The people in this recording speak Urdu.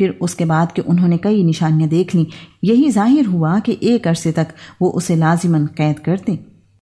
پھر اس کے بعد کہ انہوں نے کئی نشانیاں دیکھ لیں، یہی ظاہر ہوا کہ ایک عرصے تک وہ اسے لازماً قید کرتے